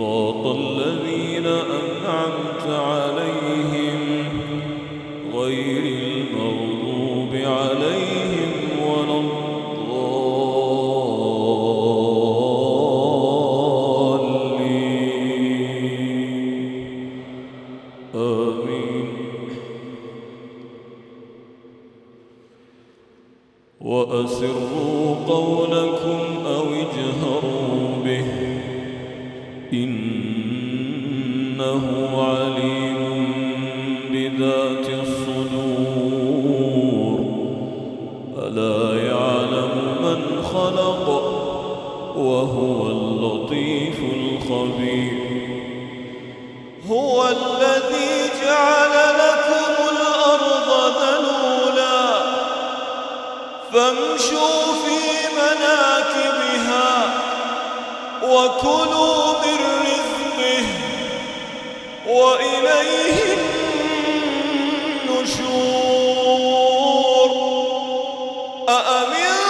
صراط الذين أنعمت عليهم غير المغضوب عليهم ولا الضالين. آمين. وأسروا قولكم أو اجهروا إنه عليم بذات الصدور. ألا يعلم من خلق وهو اللطيف الخبير. هو الذي جعل لكم الأرض ذلولا فامشوا في مناكبها وكلوا وإليه النشور. أأمنتم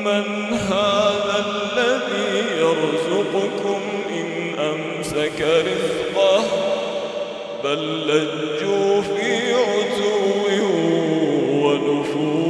أمن هذا الذي يرزقكم إن أمسك رزقه بل لجوا في عتو ونفور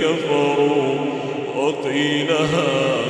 كفروا وقيل هذا